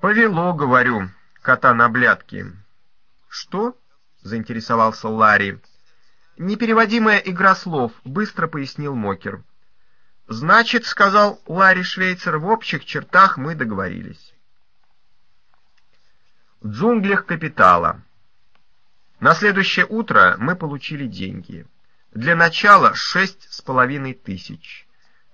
«Повело, говорю, кота на блядки». «Что?» — заинтересовался Ларри. «Непереводимая игра слов», — быстро пояснил Мокер. «Значит, — сказал Ларри Швейцер, — в общих чертах мы договорились». В джунглях капитала. На следующее утро мы получили деньги. Для начала шесть с половиной тысяч.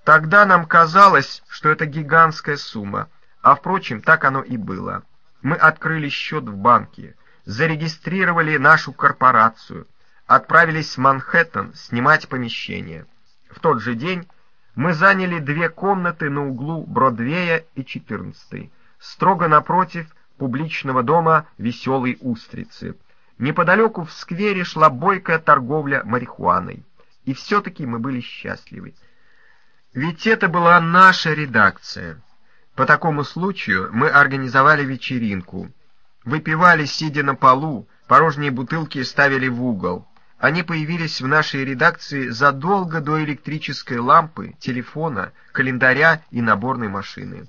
Тогда нам казалось, что это гигантская сумма, а, впрочем, так оно и было. Мы открыли счет в банке, зарегистрировали нашу корпорацию, отправились в Манхэттен снимать помещение. В тот же день мы заняли две комнаты на углу Бродвея и 14 строго напротив публичного дома «Веселой устрицы». Неподалеку в сквере шла бойкая торговля марихуаной. И все-таки мы были счастливы. Ведь это была наша редакция. По такому случаю мы организовали вечеринку. Выпивали, сидя на полу, порожние бутылки ставили в угол. Они появились в нашей редакции задолго до электрической лампы, телефона, календаря и наборной машины.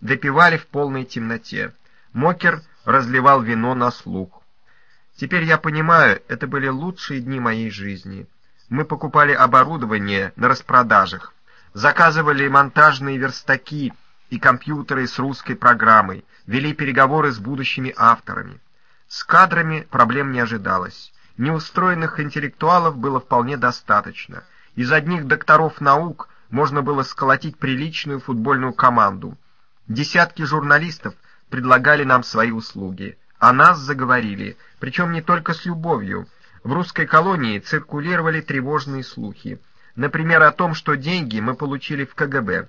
Допивали в полной темноте. Мокер разливал вино на слух. Теперь я понимаю, это были лучшие дни моей жизни. Мы покупали оборудование на распродажах, заказывали монтажные верстаки и компьютеры с русской программой, вели переговоры с будущими авторами. С кадрами проблем не ожидалось. Неустроенных интеллектуалов было вполне достаточно. Из одних докторов наук можно было сколотить приличную футбольную команду. Десятки журналистов предлагали нам свои услуги. О нас заговорили, причем не только с любовью. В русской колонии циркулировали тревожные слухи. Например, о том, что деньги мы получили в КГБ.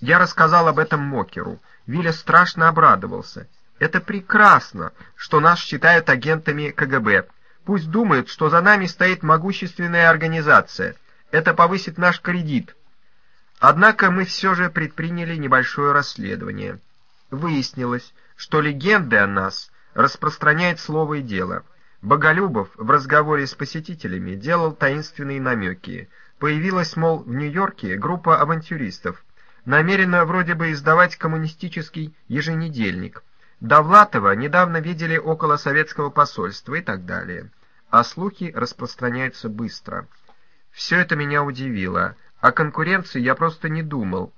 Я рассказал об этом Мокеру. Виля страшно обрадовался. Это прекрасно, что нас считают агентами КГБ. Пусть думают, что за нами стоит могущественная организация. Это повысит наш кредит. Однако мы все же предприняли небольшое расследование. Выяснилось, что легенды о нас распространяет слово и дело. Боголюбов в разговоре с посетителями делал таинственные намеки. Появилась, мол, в Нью-Йорке группа авантюристов, намерена вроде бы издавать коммунистический еженедельник. Довлатова недавно видели около советского посольства и так далее. А слухи распространяются быстро. Все это меня удивило. О конкуренции я просто не думал.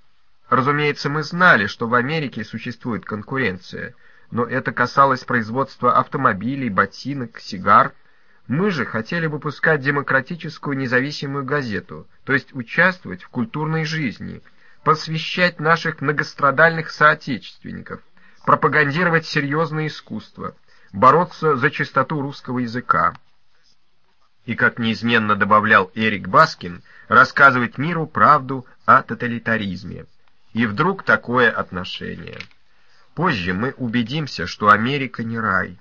Разумеется, мы знали, что в Америке существует конкуренция — но это касалось производства автомобилей, ботинок, сигар. Мы же хотели выпускать демократическую независимую газету, то есть участвовать в культурной жизни, посвящать наших многострадальных соотечественников, пропагандировать серьезное искусство, бороться за чистоту русского языка. И, как неизменно добавлял Эрик Баскин, рассказывать миру правду о тоталитаризме. И вдруг такое отношение. Позже мы убедимся, что Америка не рай.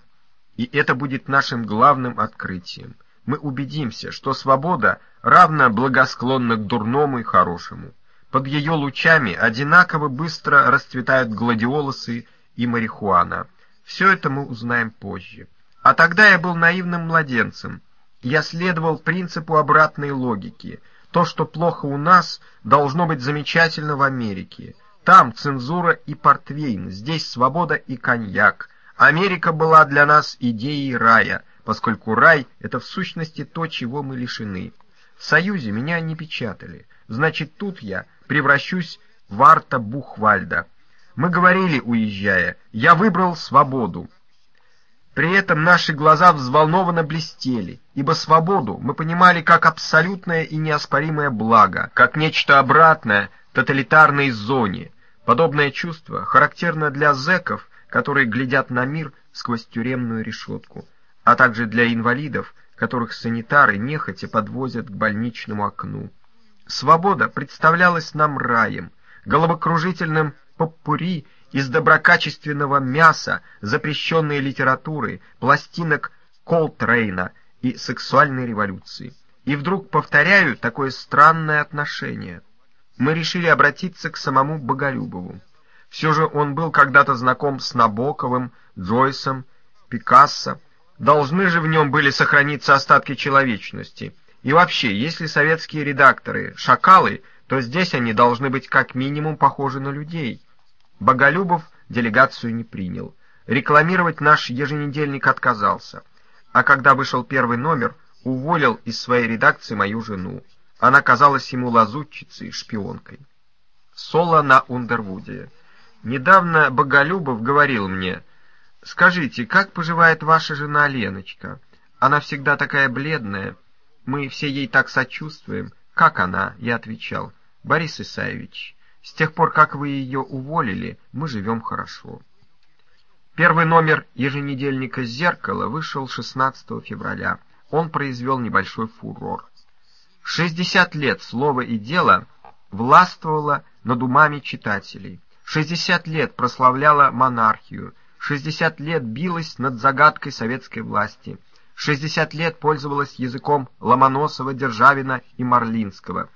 И это будет нашим главным открытием. Мы убедимся, что свобода равна благосклонна к дурному и хорошему. Под ее лучами одинаково быстро расцветают гладиолусы и марихуана. Все это мы узнаем позже. А тогда я был наивным младенцем. Я следовал принципу обратной логики. То, что плохо у нас, должно быть замечательно в Америке. Там цензура и портвейн, здесь свобода и коньяк. Америка была для нас идеей рая, поскольку рай — это в сущности то, чего мы лишены. В Союзе меня не печатали, значит, тут я превращусь в Арта Бухвальда. Мы говорили, уезжая, я выбрал свободу. При этом наши глаза взволнованно блестели, ибо свободу мы понимали как абсолютное и неоспоримое благо, как нечто обратное тоталитарной зоне. Подобное чувство характерно для зэков, которые глядят на мир сквозь тюремную решетку, а также для инвалидов, которых санитары нехотя подвозят к больничному окну. Свобода представлялась нам раем, головокружительным поппури из доброкачественного мяса, запрещенной литературы, пластинок Колтрейна и сексуальной революции. И вдруг повторяю такое странное отношение – мы решили обратиться к самому Боголюбову. Все же он был когда-то знаком с Набоковым, Джойсом, Пикассо. Должны же в нем были сохраниться остатки человечности. И вообще, если советские редакторы — шакалы, то здесь они должны быть как минимум похожи на людей. Боголюбов делегацию не принял. Рекламировать наш еженедельник отказался. А когда вышел первый номер, уволил из своей редакции мою жену. Она казалась ему лазутчицей, шпионкой. Соло на Ундервуде. Недавно Боголюбов говорил мне, «Скажите, как поживает ваша жена Леночка? Она всегда такая бледная. Мы все ей так сочувствуем. Как она?» Я отвечал, «Борис Исаевич, с тех пор, как вы ее уволили, мы живем хорошо». Первый номер еженедельника «Зеркало» вышел 16 февраля. Он произвел небольшой фурор. 60 лет слово и дело властвовало над умами читателей. 60 лет прославляла монархию. 60 лет билась над загадкой советской власти. 60 лет пользовалась языком Ломоносова, Державина и Марлинского.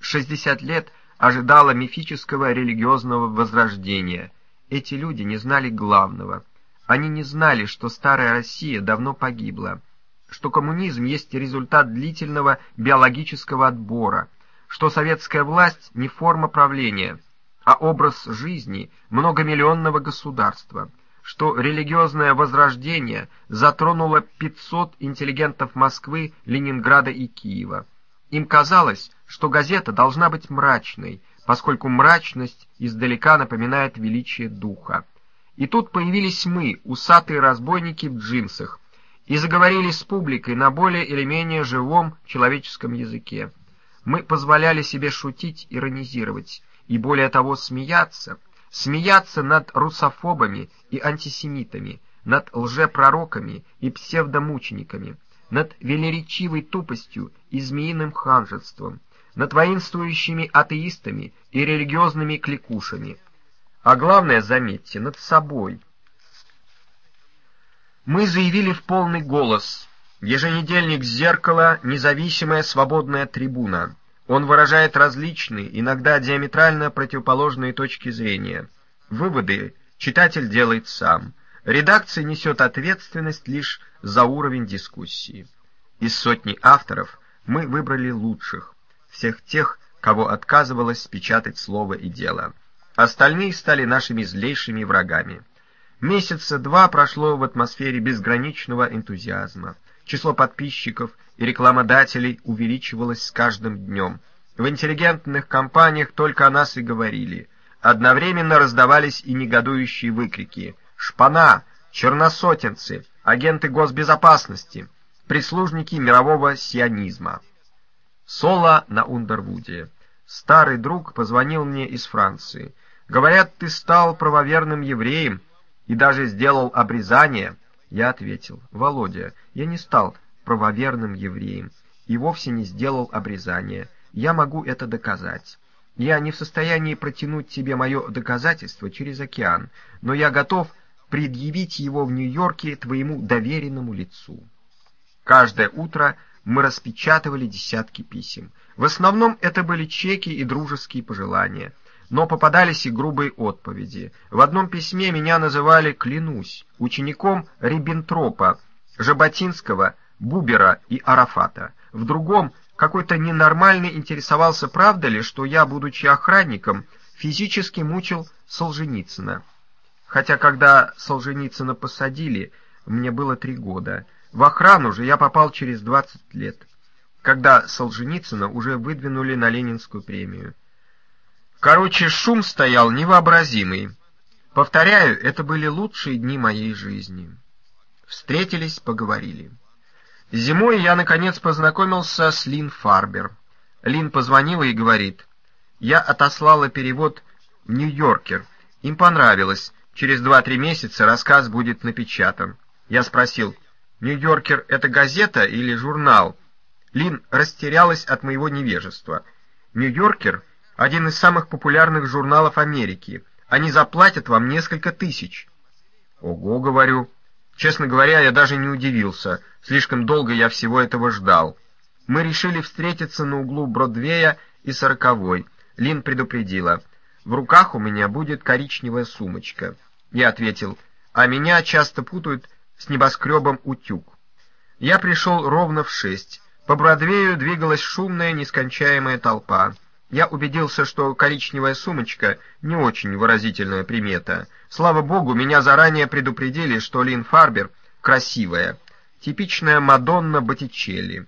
60 лет ожидала мифического религиозного возрождения. Эти люди не знали главного. Они не знали, что старая Россия давно погибла, что коммунизм есть результат длительного биологического отбора, что советская власть не форма правления, а образ жизни многомиллионного государства, что религиозное возрождение затронуло 500 интеллигентов Москвы, Ленинграда и Киева. Им казалось, что газета должна быть мрачной, поскольку мрачность издалека напоминает величие духа. И тут появились мы, усатые разбойники в джинсах, и заговорили с публикой на более или менее живом человеческом языке. Мы позволяли себе шутить, иронизировать, и более того смеяться, смеяться над русофобами и антисемитами, над лжепророками и псевдомучениками, над велеречивой тупостью и змеиным ханжеством, над воинствующими атеистами и религиозными кликушами. А главное, заметьте, над собой – мы заявили в полный голос. Еженедельник «Зеркало» — независимая свободная трибуна. Он выражает различные, иногда диаметрально противоположные точки зрения. Выводы читатель делает сам. Редакция несет ответственность лишь за уровень дискуссии. Из сотни авторов мы выбрали лучших, всех тех, кого отказывалось печатать слово и дело. Остальные стали нашими злейшими врагами. Месяца два прошло в атмосфере безграничного энтузиазма. Число подписчиков и рекламодателей увеличивалось с каждым днем. В интеллигентных компаниях только о нас и говорили. Одновременно раздавались и негодующие выкрики «Шпана! Черносотенцы! Агенты госбезопасности! Прислужники мирового сионизма!» Соло на Ундервуде. Старый друг позвонил мне из Франции. «Говорят, ты стал правоверным евреем, и даже сделал обрезание, я ответил, «Володя, я не стал правоверным евреем и вовсе не сделал обрезание. Я могу это доказать. Я не в состоянии протянуть тебе мое доказательство через океан, но я готов предъявить его в Нью-Йорке твоему доверенному лицу». Каждое утро мы распечатывали десятки писем. В основном это были чеки и дружеские пожелания — но попадались и грубые отповеди. В одном письме меня называли, клянусь, учеником Риббентропа, Жаботинского, Бубера и Арафата. В другом какой-то ненормальный интересовался, правда ли, что я, будучи охранником, физически мучил Солженицына. Хотя когда Солженицына посадили, мне было три года. В охрану же я попал через двадцать лет, когда Солженицына уже выдвинули на Ленинскую премию. Короче, шум стоял невообразимый. Повторяю, это были лучшие дни моей жизни. Встретились, поговорили. Зимой я, наконец, познакомился с Лин Фарбер. Лин позвонила и говорит, «Я отослала перевод в Нью-Йоркер. Им понравилось. Через два-три месяца рассказ будет напечатан». Я спросил, «Нью-Йоркер — это газета или журнал?» Лин растерялась от моего невежества. «Нью-Йоркер — один из самых популярных журналов Америки. Они заплатят вам несколько тысяч. Ого, говорю. Честно говоря, я даже не удивился. Слишком долго я всего этого ждал. Мы решили встретиться на углу Бродвея и Сороковой. Лин предупредила. В руках у меня будет коричневая сумочка. Я ответил, а меня часто путают с небоскребом «Утюг». Я пришел ровно в шесть. По Бродвею двигалась шумная, нескончаемая толпа. Я убедился, что коричневая сумочка не очень выразительная примета. Слава богу, меня заранее предупредили, что Лин Фарбер красивая, типичная Мадонна Боттичелли.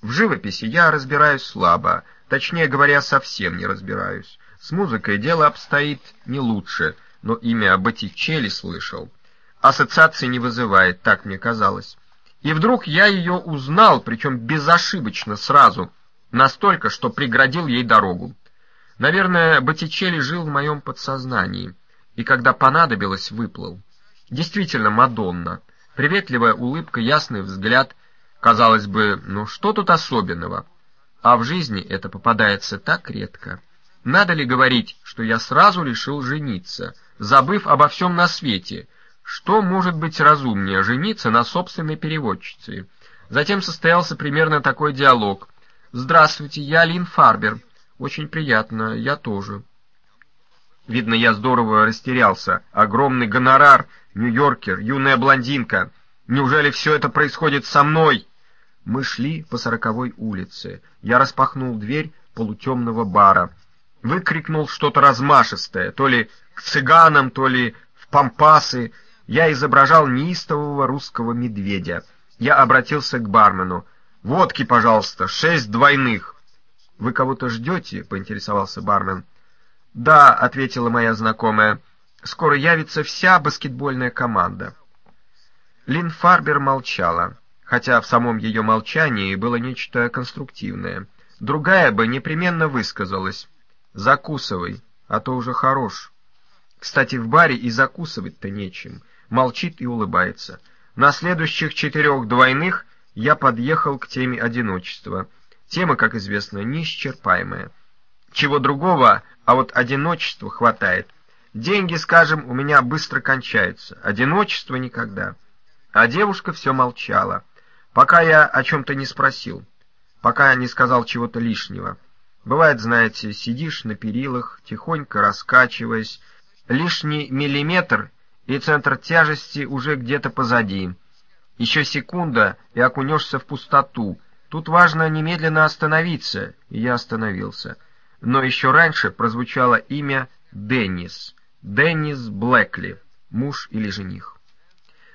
В живописи я разбираюсь слабо, точнее говоря, совсем не разбираюсь. С музыкой дело обстоит не лучше, но имя Боттичелли слышал. Ассоциации не вызывает, так мне казалось. И вдруг я ее узнал, причем безошибочно сразу — Настолько, что преградил ей дорогу. Наверное, Боттичелли жил в моем подсознании, и когда понадобилось, выплыл. Действительно, Мадонна. Приветливая улыбка, ясный взгляд. Казалось бы, ну что тут особенного? А в жизни это попадается так редко. Надо ли говорить, что я сразу решил жениться, забыв обо всем на свете? Что может быть разумнее жениться на собственной переводчице? Затем состоялся примерно такой диалог. «Здравствуйте, я Лин Фарбер. Очень приятно, я тоже». Видно, я здорово растерялся. Огромный гонорар, Нью-Йоркер, юная блондинка. Неужели все это происходит со мной? Мы шли по сороковой улице. Я распахнул дверь полутемного бара. Выкрикнул что-то размашистое, то ли к цыганам, то ли в пампасы. Я изображал неистового русского медведя. Я обратился к бармену. «Водки, пожалуйста, шесть двойных». «Вы кого-то ждете?» — поинтересовался бармен. «Да», — ответила моя знакомая, — «скоро явится вся баскетбольная команда». Лин Фарбер молчала, хотя в самом ее молчании было нечто конструктивное. Другая бы непременно высказалась. «Закусывай, а то уже хорош». Кстати, в баре и закусывать-то нечем. Молчит и улыбается. На следующих четырех двойных я подъехал к теме одиночества. Тема, как известно, неисчерпаемая. Чего другого, а вот одиночества хватает. Деньги, скажем, у меня быстро кончаются, одиночество никогда. А девушка все молчала, пока я о чем-то не спросил, пока не сказал чего-то лишнего. Бывает, знаете, сидишь на перилах, тихонько раскачиваясь, лишний миллиметр, и центр тяжести уже где-то позади. Еще секунда, и окунешься в пустоту. Тут важно немедленно остановиться, и я остановился. Но еще раньше прозвучало имя Деннис. Деннис Блэкли, муж или жених.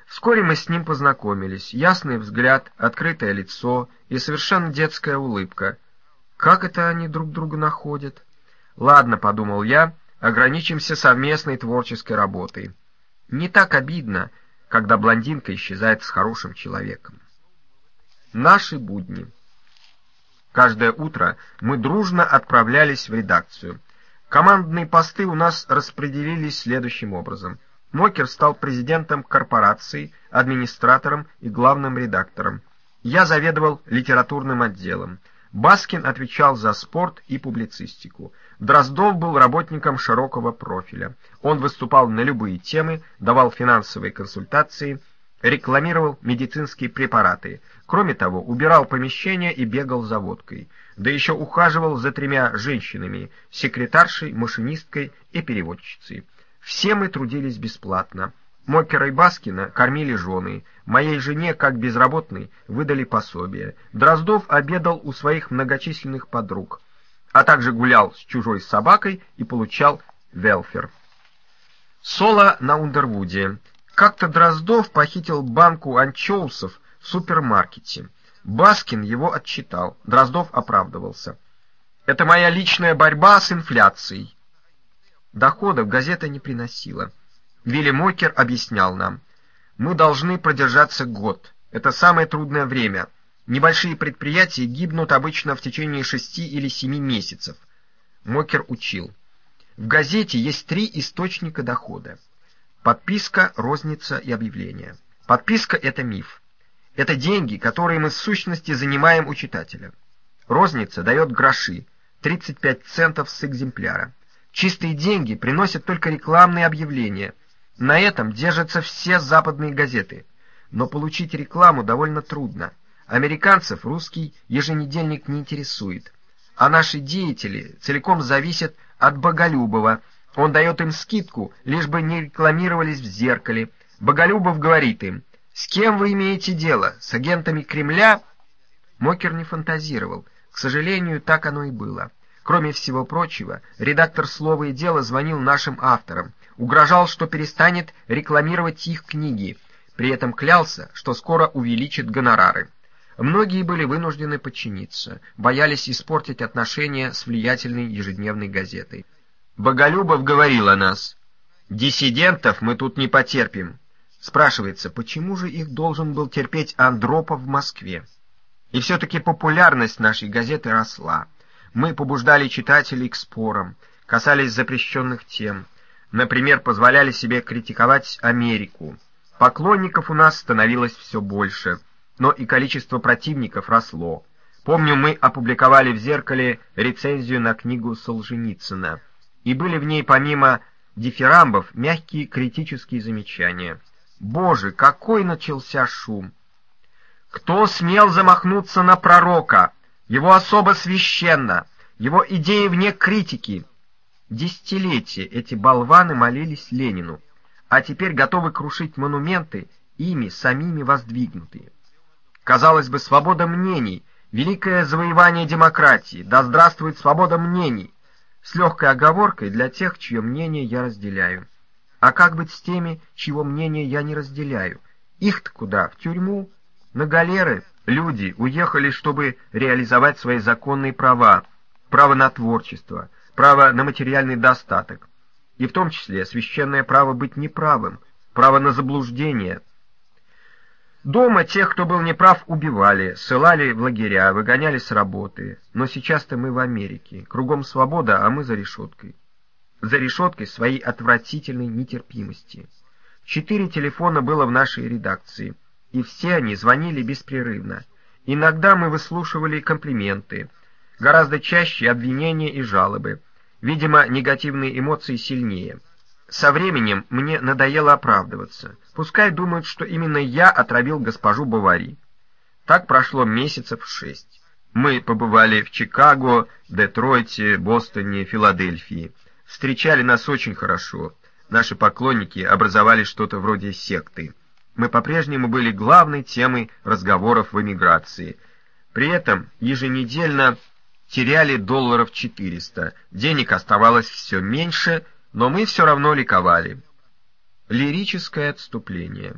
Вскоре мы с ним познакомились. Ясный взгляд, открытое лицо и совершенно детская улыбка. Как это они друг друга находят? Ладно, подумал я, ограничимся совместной творческой работой. Не так обидно, когда блондинка исчезает с хорошим человеком. Наши будни. Каждое утро мы дружно отправлялись в редакцию. Командные посты у нас распределились следующим образом. Мокер стал президентом корпорации, администратором и главным редактором. Я заведовал литературным отделом. Баскин отвечал за спорт и публицистику. Дроздов был работником широкого профиля. Он выступал на любые темы, давал финансовые консультации, рекламировал медицинские препараты. Кроме того, убирал помещения и бегал за водкой. Да еще ухаживал за тремя женщинами – секретаршей, машинисткой и переводчицей. Все мы трудились бесплатно. Мокера и Баскина кормили жены, моей жене, как безработной, выдали пособие. Дроздов обедал у своих многочисленных подруг, а также гулял с чужой собакой и получал welfare. Соло на Ундервуде. Как-то Дроздов похитил банку анчоусов в супермаркете. Баскин его отчитал, Дроздов оправдывался. «Это моя личная борьба с инфляцией». Доходов газета не приносила. Вилли Мокер объяснял нам. Мы должны продержаться год. Это самое трудное время. Небольшие предприятия гибнут обычно в течение шести или семи месяцев. Мокер учил. В газете есть три источника дохода. Подписка, розница и объявление. Подписка – это миф. Это деньги, которые мы в сущности занимаем у читателя. Розница дает гроши, 35 центов с экземпляра. Чистые деньги приносят только рекламные объявления – на этом держатся все западные газеты. Но получить рекламу довольно трудно. Американцев русский еженедельник не интересует. А наши деятели целиком зависят от Боголюбова. Он дает им скидку, лишь бы не рекламировались в зеркале. Боголюбов говорит им, «С кем вы имеете дело? С агентами Кремля?» Мокер не фантазировал. К сожалению, так оно и было. Кроме всего прочего, редактор «Слова и дела» звонил нашим авторам, угрожал, что перестанет рекламировать их книги, при этом клялся, что скоро увеличит гонорары. Многие были вынуждены подчиниться, боялись испортить отношения с влиятельной ежедневной газетой. Боголюбов говорил о нас. «Диссидентов мы тут не потерпим». Спрашивается, почему же их должен был терпеть Андропов в Москве? И все-таки популярность нашей газеты росла. Мы побуждали читателей к спорам, касались запрещенных тем. Например, позволяли себе критиковать Америку. Поклонников у нас становилось все больше, но и количество противников росло. Помню, мы опубликовали в «Зеркале» рецензию на книгу Солженицына, и были в ней помимо дифирамбов мягкие критические замечания. Боже, какой начался шум! Кто смел замахнуться на пророка? Его особо священно, его идеи вне критики. Десятилетия эти болваны молились Ленину, а теперь готовы крушить монументы, ими самими воздвигнутые. Казалось бы, свобода мнений, великое завоевание демократии, да здравствует свобода мнений, с легкой оговоркой для тех, чье мнение я разделяю. А как быть с теми, чьего мнения я не разделяю? Их-то куда? В тюрьму? На галеры? Люди уехали, чтобы реализовать свои законные права, право на творчество, право на материальный достаток, и в том числе священное право быть неправым, право на заблуждение. Дома тех, кто был неправ, убивали, ссылали в лагеря, выгоняли с работы. Но сейчас-то мы в Америке, кругом свобода, а мы за решеткой. За решеткой своей отвратительной нетерпимости. Четыре телефона было в нашей редакции — и все они звонили беспрерывно. Иногда мы выслушивали комплименты, гораздо чаще обвинения и жалобы. Видимо, негативные эмоции сильнее. Со временем мне надоело оправдываться. Пускай думают, что именно я отравил госпожу Бавари. Так прошло месяцев шесть. Мы побывали в Чикаго, Детройте, Бостоне, Филадельфии. Встречали нас очень хорошо. Наши поклонники образовали что-то вроде секты мы по-прежнему были главной темой разговоров в эмиграции. При этом еженедельно теряли долларов 400, денег оставалось все меньше, но мы все равно ликовали. Лирическое отступление.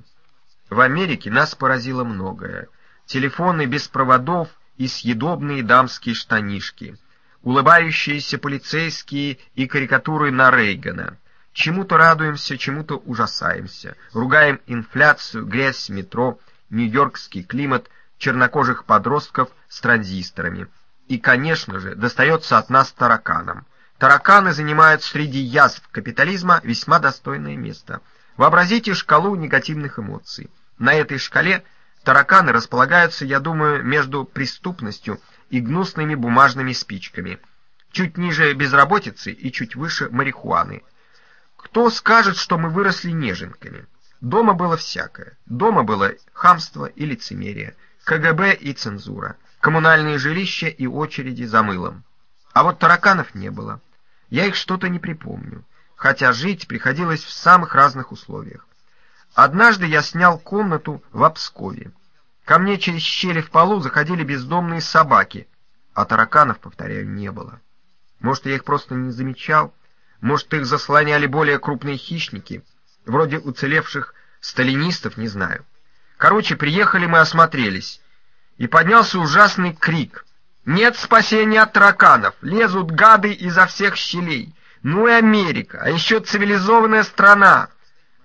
В Америке нас поразило многое. Телефоны без проводов и съедобные дамские штанишки, улыбающиеся полицейские и карикатуры на Рейгана — Чему-то радуемся, чему-то ужасаемся. Ругаем инфляцию, грязь, метро, нью-йоркский климат, чернокожих подростков с транзисторами. И, конечно же, достается от нас тараканам. Тараканы занимают среди язв капитализма весьма достойное место. Вообразите шкалу негативных эмоций. На этой шкале тараканы располагаются, я думаю, между преступностью и гнусными бумажными спичками. Чуть ниже безработицы и чуть выше марихуаны – кто скажет, что мы выросли неженками? Дома было всякое. Дома было хамство и лицемерие, КГБ и цензура, коммунальные жилища и очереди за мылом. А вот тараканов не было. Я их что-то не припомню, хотя жить приходилось в самых разных условиях. Однажды я снял комнату в Обскове. Ко мне через щели в полу заходили бездомные собаки, а тараканов, повторяю, не было. Может, я их просто не замечал, может, их заслоняли более крупные хищники, вроде уцелевших сталинистов, не знаю. Короче, приехали мы осмотрелись, и поднялся ужасный крик. «Нет спасения от тараканов! Лезут гады изо всех щелей! Ну и Америка, а еще цивилизованная страна!»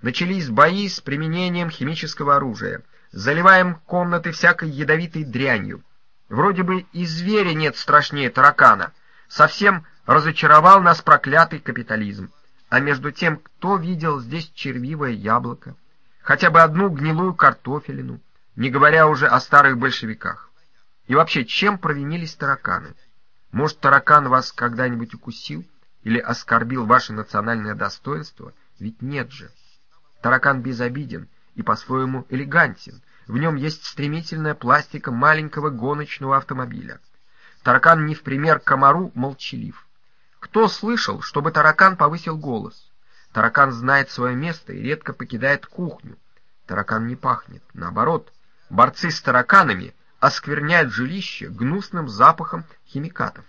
Начались бои с применением химического оружия. Заливаем комнаты всякой ядовитой дрянью. Вроде бы и зверя нет страшнее таракана. Совсем Разочаровал нас проклятый капитализм. А между тем, кто видел здесь червивое яблоко? Хотя бы одну гнилую картофелину, не говоря уже о старых большевиках. И вообще, чем провинились тараканы? Может, таракан вас когда-нибудь укусил или оскорбил ваше национальное достоинство? Ведь нет же. Таракан безобиден и по-своему элегантен. В нем есть стремительная пластика маленького гоночного автомобиля. Таракан не в пример комару молчалив. Кто слышал, чтобы таракан повысил голос? Таракан знает свое место и редко покидает кухню. Таракан не пахнет. Наоборот, борцы с тараканами оскверняют жилище гнусным запахом химикатов.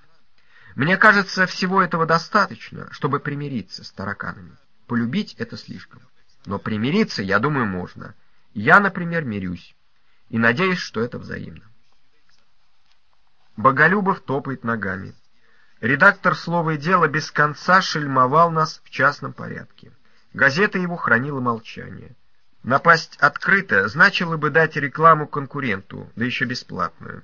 Мне кажется, всего этого достаточно, чтобы примириться с тараканами. Полюбить — это слишком. Но примириться, я думаю, можно. Я, например, мирюсь. И надеюсь, что это взаимно. Боголюбов топает ногами. Редактор «Слово и дело» без конца шельмовал нас в частном порядке. Газета его хранила молчание. Напасть открыто значило бы дать рекламу конкуренту, да еще бесплатную.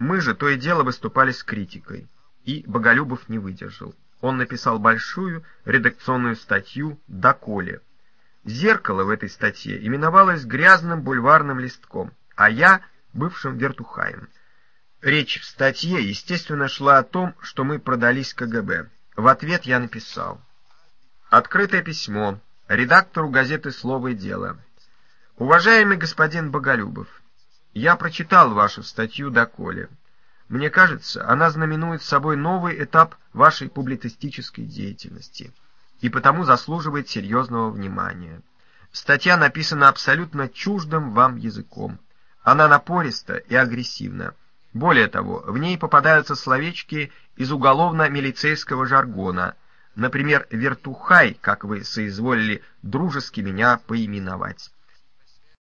Мы же то и дело выступали с критикой. И Боголюбов не выдержал. Он написал большую редакционную статью «Доколе». Зеркало в этой статье именовалось грязным бульварным листком, а я — бывшим вертухаем. Речь в статье, естественно, шла о том, что мы продались КГБ. В ответ я написал. Открытое письмо редактору газеты «Слово и дело». Уважаемый господин Боголюбов, я прочитал вашу статью «Доколе». Мне кажется, она знаменует собой новый этап вашей публицистической деятельности и потому заслуживает серьезного внимания. Статья написана абсолютно чуждым вам языком. Она напориста и агрессивна. Более того, в ней попадаются словечки из уголовно-милицейского жаргона, например, «вертухай», как вы соизволили дружески меня поименовать.